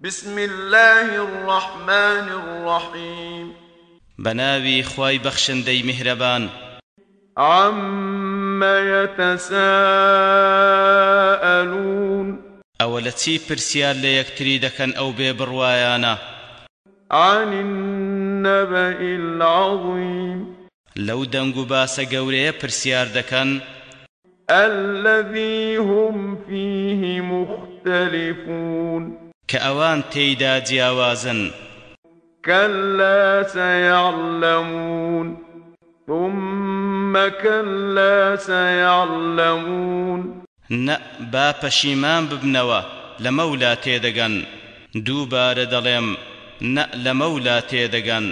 بسم الله الرحمن الرحيم بناوي خواي بخشندي مهربان عم يتساءلون أولتي برسيار ليكتري دكن أو ببروايانا عن النبأ العظيم. لو دنگو باس قوري برسيار دكن الذي هم فيه مختلفون. كأوان تيدا جياوازن. كلا سيعلمون ثم كلا سيعلمون. ن با پشیمان ببنەوە لە مەولا تێدەگەن. دووبارە دەڵێم نە لە مەولا تێدەگەن.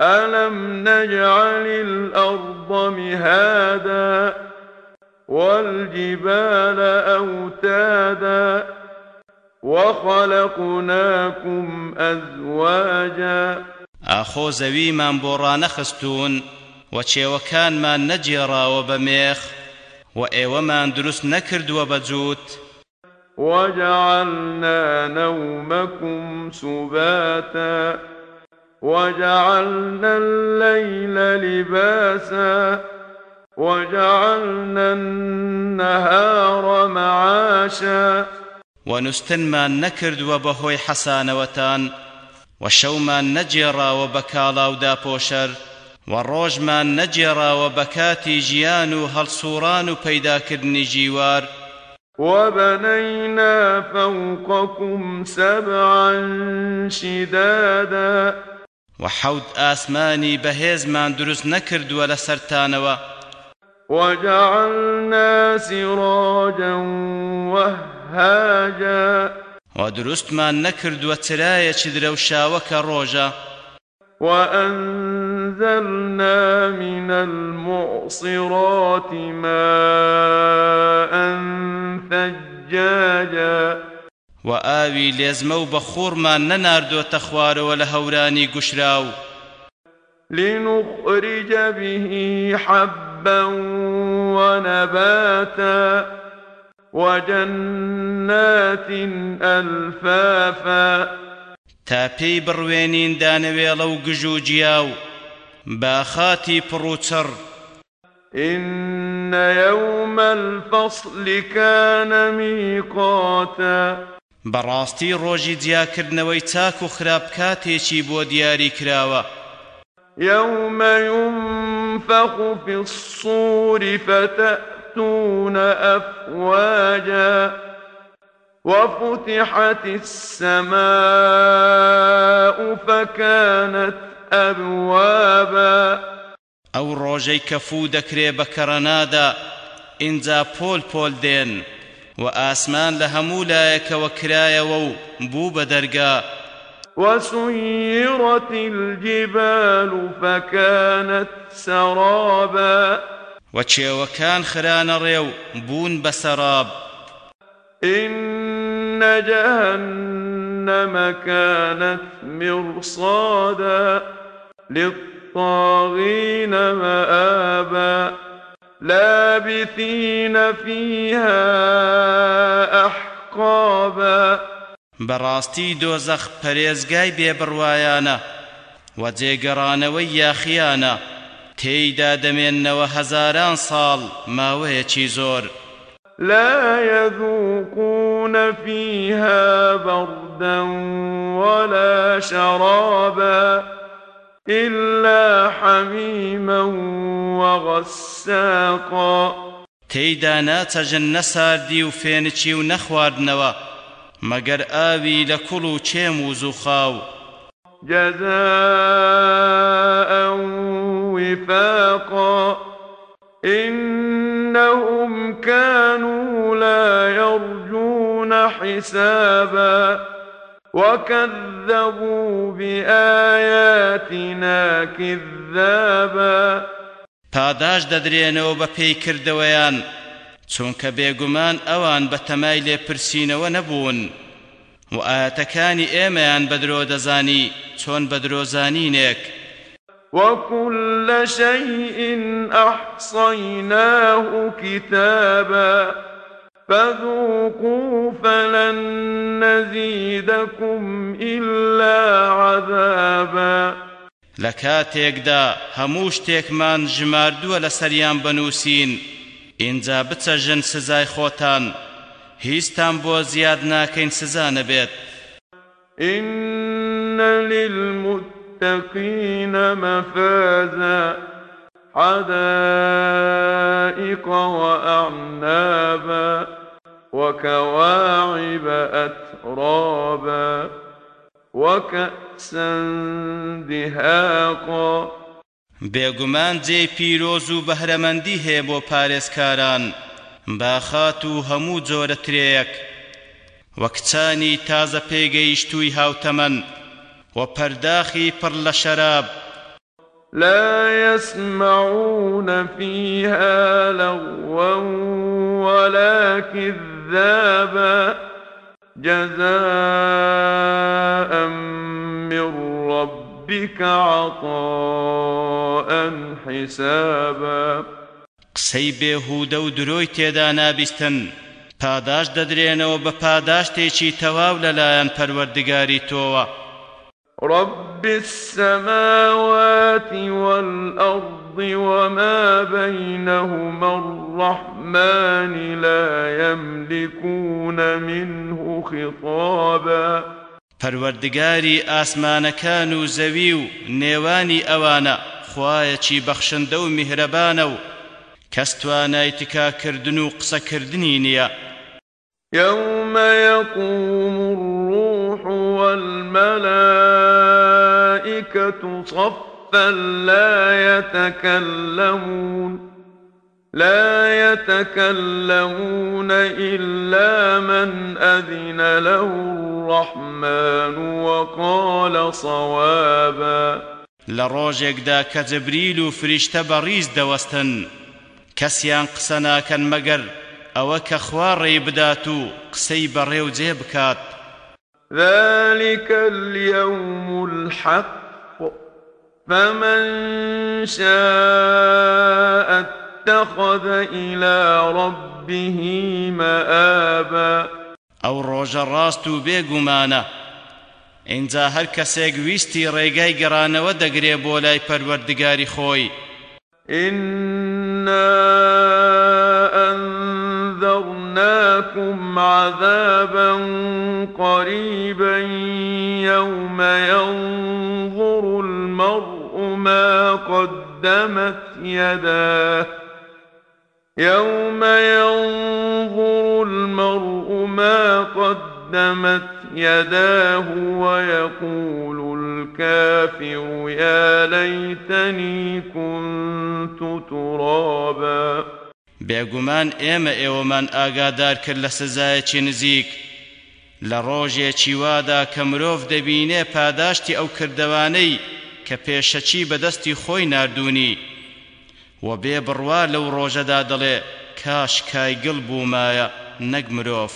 ألم نجعل الأرض مهادا والجبال أوتادا وخلقناكم أزواجا. ئاخۆ زەویمان بۆ ڕانەخستوون و چێوەکانمان نەجێڕاوە بە مێخ و ئێوەمان دروست نەکردووە بە جووت. وجعلنا نومكم سباتا. وجعلنا الليل لباسا. وجعلنا النهار معاشا. ونستنمان نەکردووە بەهۆی حەسانەوەتان و شەومان نەجێڕاوە بە کاڵاو داپۆشەر و ڕۆژمان نەجێڕاوە بە کاتی ژیان و هەڵسوڕان و پەیداکردنی جیوار. وبنينا فوقكم سبعا شدادا. و حەوت ئاسمانی بەهێزمان دروست نەکردووە لە سەرتانەوە وجعلنا سراجا وهاجا و دروستمان نەکردووە چرایەکی درەوشاوەکە ڕۆژە وأنزلنا من المعصرات ماء ثجاجا. و ئاوی لێزمە و بەخۆرمان نەناردۆتە خوارەوە لە هەورانی گوشراو لنخرج به حبا ونباتا. وجنات ألفافا. تا پێی بڕوێنین دانەوێڵە و گژ و جیا و باخاتی پڕوچڕ إن يوم الفصل كان ميقاتا. بەڕاستی ڕۆژی جیاکردنەوەی چاک و خراپ کاتێکی بۆ دیاری کراوە. يوم ينفخ في الصور فتأتون أفواجا وفتحت السماء فكانت أبوابا ئەو ڕۆژەی کەفوو دەکرێ بە کەڕەنادا ئینجا پۆل پۆل دێن و ئاسمان لە هەموو لایەکەوە کرایەوە و بوو بە دەرگا. وسيرت الجبال فكانت سرابا و چێوەکان خرانە ڕێو بوون بە سەراب إن جهنم كانت مرصادا للطاغين مآبا. لابثين فيها أحقابا. بەڕاستی دۆزەخ پەرێزگای بێبڕوایانە و جێگەڕانەوەی یاخیانە تێیدا دەمێننەوە هەزاران ساڵ ماوەیەکی زۆر. لا يذوقون فيها بردا ولا شرابا إلا حميما وغساقا. تيدا ناتجن نساردي وفينشي ونخواردنوا مگر آوي لكلو چيم وزخاو جزاء وفاقا. إنهم كانوا لا يرجون حسابا. وكذبوا بآياتنا كذابا. پاداش دەدرێنەوە بە پێی کردەوەیان چونکە بێگومان ئەوان بە تەمای لێپرسینەوە نەبوون. و ئاەتەکانی ئێمەیان بە درۆ دەزانی چۆن بە وكل شيء أحصيناه كتابا فذوقوا فلن نزيدكم إلا عذابا. لە کاتێکدا هەموو شتێکمان ژماردووە لە سەریان بنووسین. ئینجا بچەژن سزای خۆتان. هیچتان بۆ زیاد ناکەین سزا نەبێت. إن للمتقين مفازا. حدائق وأعنابا وكواعب أترابا وكأسا دهاقا. بێگومان جێ پیرۆز و بەهرەمەندی هەیە بۆ پارێزکاران باخات و هەموو جۆرە ترێیەک. وە کچانی تازە پێگەیشتووی هاوتەمەن و پەرداخی پڕ لە شەراب لا يسمعون فيها لغوا ولا كذابا. جزاء من ربك عطاء حسابا. قسەی بێهودە و درۆی تێدا نابیستن پاداش دەدرێنەوە بە پاداشتێکی تەواو لەلایەن پەروەردگاری تۆوە. رب السماوات والأرض وما بينهما الرحمن لا يملكون منه خطابا. پەروەردگاری ئاسمانەکان و زەوی و نێوانی ئەوانە خوایەکی بەخشندە و میهرەبانە و کەس توانای تکاکردن و قسەکردنی نییە. يوم يقوم الروح والملائكة صفا لا يتكلمون لا يتكلمون إلا من أذن له الرحمن وقال صوابا. لروجك کە جبریل و فریشتە بەڕیز دەوەستن کەسیان قسە ناکەن مەگەر ئەوە کە خوا ڕێی بدات بکات. ذلك اليوم الحق. فمن شاء اتخذ إلى ربه مآبا. ئەو ڕۆژە ڕاست و بێگومانە ئینجا هەر کەسێک ویستی ڕێگای گەڕانەوە دەگرێ بۆ لای پەروەردگاری خۆی إنا أنذرناكم عذابا قريبا يوم ينظر المرء ما قدمت يداه. يوم ينظر المرء ما قدمت يداه ويقول الكافر يا ليتني كنت ترابا. بێگومان ئێمە ئێوەمان ئاگادار کرد لە سزایەکی نزیک. لە ڕۆژێکی وادا کە مرۆڤ دەبینێ پاداشتی ئەو کردەوانەی کە پێشەچی بەدەستی خۆی نردوونی و بێ بڕوا لەو ڕۆژەدا دەڵێ کاش کایگڵ بوومایە نەک مرۆڤ.